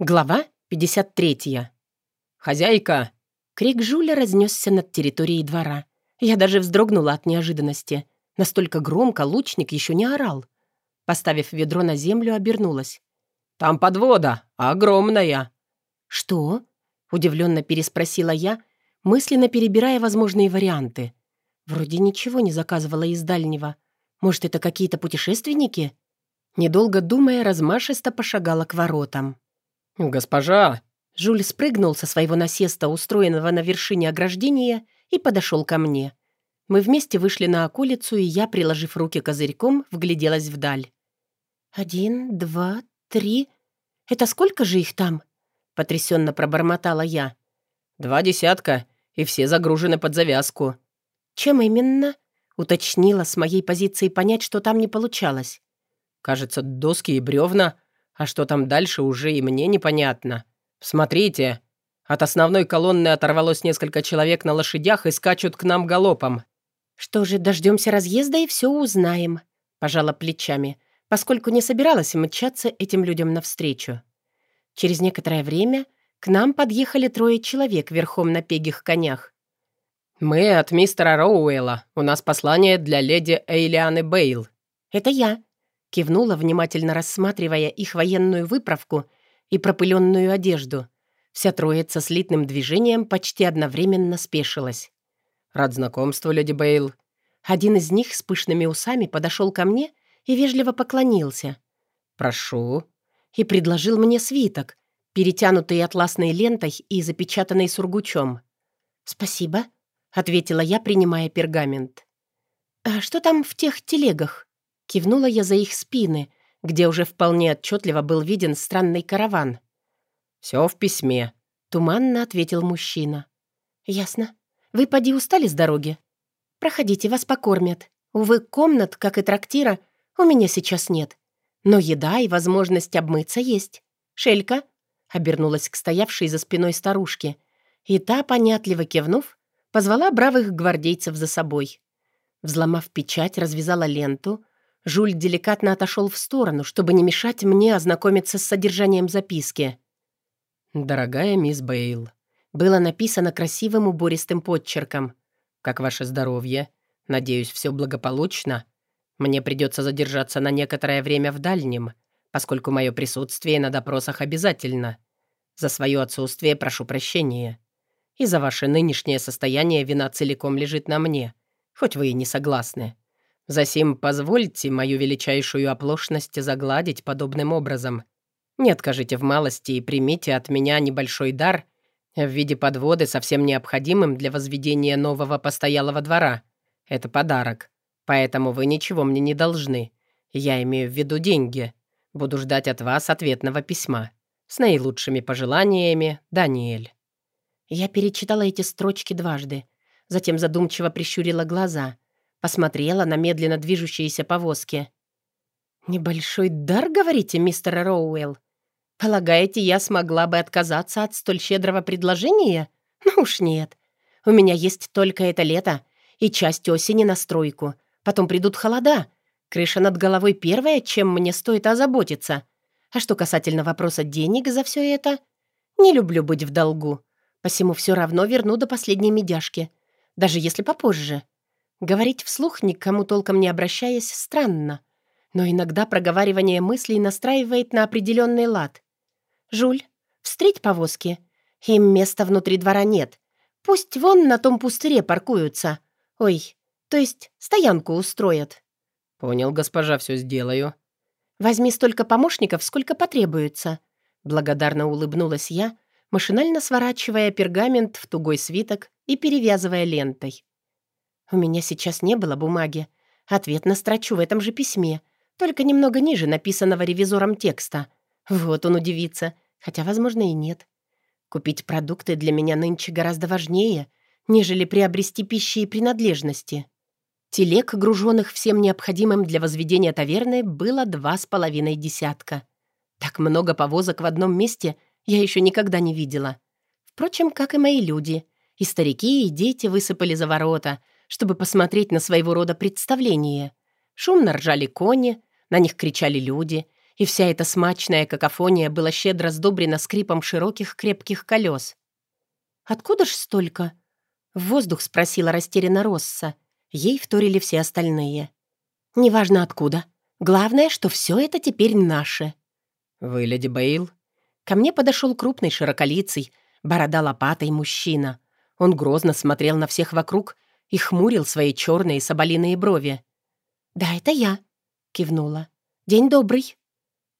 Глава 53. «Хозяйка!» Крик Жуля разнесся над территорией двора. Я даже вздрогнула от неожиданности. Настолько громко лучник еще не орал. Поставив ведро на землю, обернулась. «Там подвода, огромная!» «Что?» — удивленно переспросила я, мысленно перебирая возможные варианты. Вроде ничего не заказывала из дальнего. Может, это какие-то путешественники? Недолго думая, размашисто пошагала к воротам. «Госпожа!» Жуль спрыгнул со своего насеста, устроенного на вершине ограждения, и подошел ко мне. Мы вместе вышли на околицу, и я, приложив руки козырьком, вгляделась вдаль. «Один, два, три. Это сколько же их там?» — потрясенно пробормотала я. «Два десятка, и все загружены под завязку». «Чем именно?» — уточнила с моей позиции понять, что там не получалось. «Кажется, доски и бревна, а что там дальше, уже и мне непонятно. Смотрите, от основной колонны оторвалось несколько человек на лошадях и скачут к нам галопом». «Что же, дождемся разъезда и все узнаем», — пожала плечами, поскольку не собиралась мчаться этим людям навстречу. Через некоторое время к нам подъехали трое человек верхом на пегих конях. «Мы от мистера Роуэлла. У нас послание для леди Эйлианы Бейл». «Это я», Кивнула, внимательно рассматривая их военную выправку и пропыленную одежду. Вся троица с литным движением почти одновременно спешилась. «Рад знакомству, леди Бейл». Один из них с пышными усами подошел ко мне и вежливо поклонился. «Прошу». И предложил мне свиток, перетянутый атласной лентой и запечатанный сургучом. «Спасибо», — ответила я, принимая пергамент. «А что там в тех телегах?» Кивнула я за их спины, где уже вполне отчетливо был виден странный караван. «Все в письме», — туманно ответил мужчина. «Ясно. Вы поди устали с дороги? Проходите, вас покормят. Увы, комнат, как и трактира, у меня сейчас нет. Но еда и возможность обмыться есть. Шелька?» — обернулась к стоявшей за спиной старушке. И та, понятливо кивнув, позвала бравых гвардейцев за собой. Взломав печать, развязала ленту — Жуль деликатно отошел в сторону, чтобы не мешать мне ознакомиться с содержанием записки. «Дорогая мисс Бейл», было написано красивым убористым подчерком. «Как ваше здоровье? Надеюсь, все благополучно. Мне придется задержаться на некоторое время в дальнем, поскольку мое присутствие на допросах обязательно. За свое отсутствие прошу прощения. И за ваше нынешнее состояние вина целиком лежит на мне, хоть вы и не согласны. Засим позвольте мою величайшую оплошность загладить подобным образом. Не откажите в малости и примите от меня небольшой дар в виде подводы, совсем необходимым для возведения нового постоялого двора. Это подарок. Поэтому вы ничего мне не должны. Я имею в виду деньги. Буду ждать от вас ответного письма. С наилучшими пожеланиями, Даниэль». Я перечитала эти строчки дважды, затем задумчиво прищурила глаза — Посмотрела на медленно движущиеся повозки. «Небольшой дар, говорите, мистер Роуэлл? Полагаете, я смогла бы отказаться от столь щедрого предложения? Ну уж нет. У меня есть только это лето и часть осени на стройку. Потом придут холода. Крыша над головой первая, чем мне стоит озаботиться. А что касательно вопроса денег за все это, не люблю быть в долгу. Посему все равно верну до последней медяшки. Даже если попозже. Говорить вслух, никому толком не обращаясь, странно. Но иногда проговаривание мыслей настраивает на определенный лад. «Жуль, встреть повозки. Им места внутри двора нет. Пусть вон на том пустыре паркуются. Ой, то есть стоянку устроят». «Понял, госпожа, все сделаю». «Возьми столько помощников, сколько потребуется». Благодарно улыбнулась я, машинально сворачивая пергамент в тугой свиток и перевязывая лентой. У меня сейчас не было бумаги. Ответ настрочу в этом же письме, только немного ниже написанного ревизором текста. Вот он удивится, хотя, возможно, и нет. Купить продукты для меня нынче гораздо важнее, нежели приобрести пищи и принадлежности. Телег, груженных всем необходимым для возведения таверны, было два с половиной десятка. Так много повозок в одном месте я еще никогда не видела. Впрочем, как и мои люди. И старики, и дети высыпали за ворота — чтобы посмотреть на своего рода представление. Шумно ржали кони, на них кричали люди, и вся эта смачная какофония была щедро сдобрена скрипом широких крепких колес. «Откуда ж столько?» — в воздух спросила растерянно Росса. Ей вторили все остальные. «Неважно откуда. Главное, что все это теперь наше». «Вы леди Бейл?» Ко мне подошел крупный широколицый, борода лопатой мужчина. Он грозно смотрел на всех вокруг и хмурил свои черные соболиные брови. «Да, это я», — кивнула. «День добрый».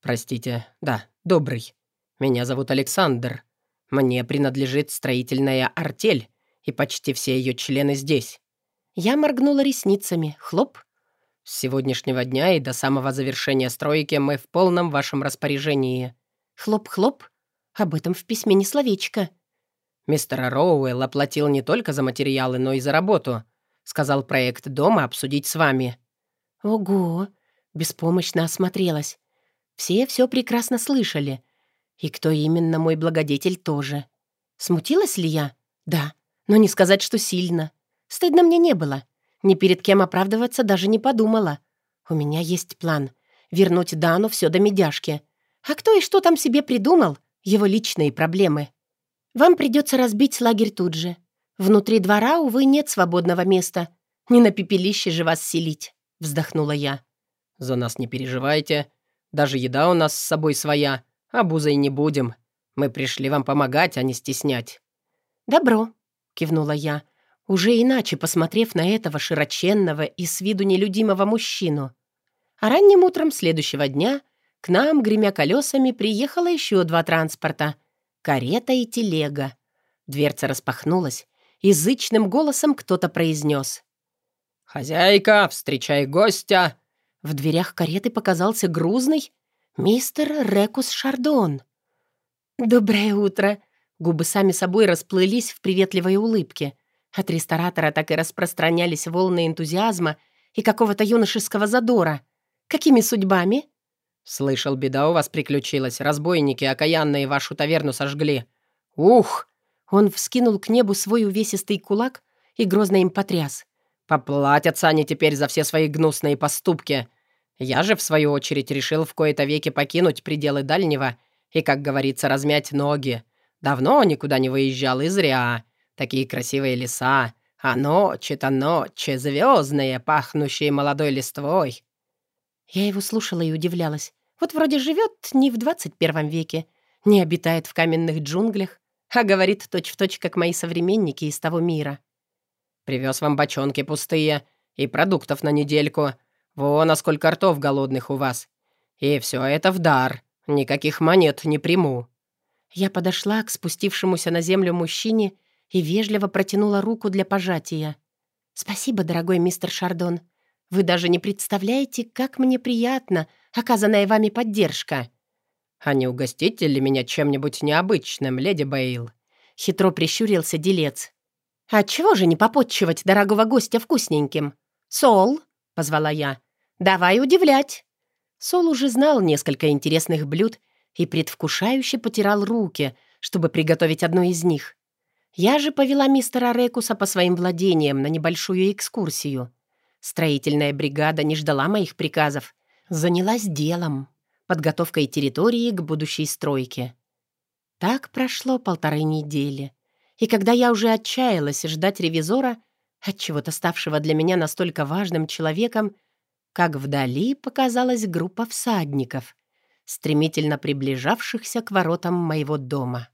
«Простите, да, добрый. Меня зовут Александр. Мне принадлежит строительная артель, и почти все ее члены здесь». Я моргнула ресницами. Хлоп. «С сегодняшнего дня и до самого завершения стройки мы в полном вашем распоряжении». Хлоп-хлоп. Об этом в письме не словечко. «Мистер Роуэлл оплатил не только за материалы, но и за работу. Сказал проект дома обсудить с вами». «Ого!» Беспомощно осмотрелась. Все все прекрасно слышали. И кто именно мой благодетель тоже. Смутилась ли я? Да, но не сказать, что сильно. Стыдно мне не было. Ни перед кем оправдываться даже не подумала. У меня есть план. Вернуть Дану все до медяшки. А кто и что там себе придумал? Его личные проблемы. Вам придется разбить лагерь тут же. Внутри двора, увы, нет свободного места. Не на пепелище же вас селить, вздохнула я. За нас не переживайте. Даже еда у нас с собой своя. Обузой не будем. Мы пришли вам помогать, а не стеснять». «Добро», — кивнула я, уже иначе посмотрев на этого широченного и с виду нелюдимого мужчину. А ранним утром следующего дня к нам, гремя колесами, приехало еще два транспорта — карета и телега. Дверца распахнулась, и зычным голосом кто-то произнес. «Хозяйка, встречай гостя!» В дверях кареты показался грузный мистер Рекус Шардон. «Доброе утро!» Губы сами собой расплылись в приветливой улыбке. От ресторатора так и распространялись волны энтузиазма и какого-то юношеского задора. «Какими судьбами?» «Слышал, беда у вас приключилась. Разбойники окаянные вашу таверну сожгли. Ух!» Он вскинул к небу свой увесистый кулак и грозно им потряс. «Поплатятся они теперь за все свои гнусные поступки. Я же, в свою очередь, решил в кои-то веки покинуть пределы дальнего и, как говорится, размять ноги. Давно никуда не выезжал, и зря. Такие красивые леса, а ночи-то ночи, звездные, пахнущие молодой листвой. Я его слушала и удивлялась. Вот вроде живет не в 21 веке, не обитает в каменных джунглях, а говорит точь-в-точь, точь, как мои современники из того мира. Привез вам бочонки пустые и продуктов на недельку, Вон, а сколько ртов голодных у вас. И все это в дар. Никаких монет не приму». Я подошла к спустившемуся на землю мужчине и вежливо протянула руку для пожатия. «Спасибо, дорогой мистер Шардон. Вы даже не представляете, как мне приятна оказанная вами поддержка». «А не угостите ли меня чем-нибудь необычным, леди Бейл?» Хитро прищурился делец. «А чего же не попотчевать дорогого гостя вкусненьким? Сол!» — позвала я. «Давай удивлять!» Сол уже знал несколько интересных блюд и предвкушающе потирал руки, чтобы приготовить одно из них. Я же повела мистера Рекуса по своим владениям на небольшую экскурсию. Строительная бригада не ждала моих приказов, занялась делом, подготовкой территории к будущей стройке. Так прошло полторы недели. И когда я уже отчаялась ждать ревизора, от чего-то ставшего для меня настолько важным человеком, как вдали показалась группа всадников, стремительно приближавшихся к воротам моего дома.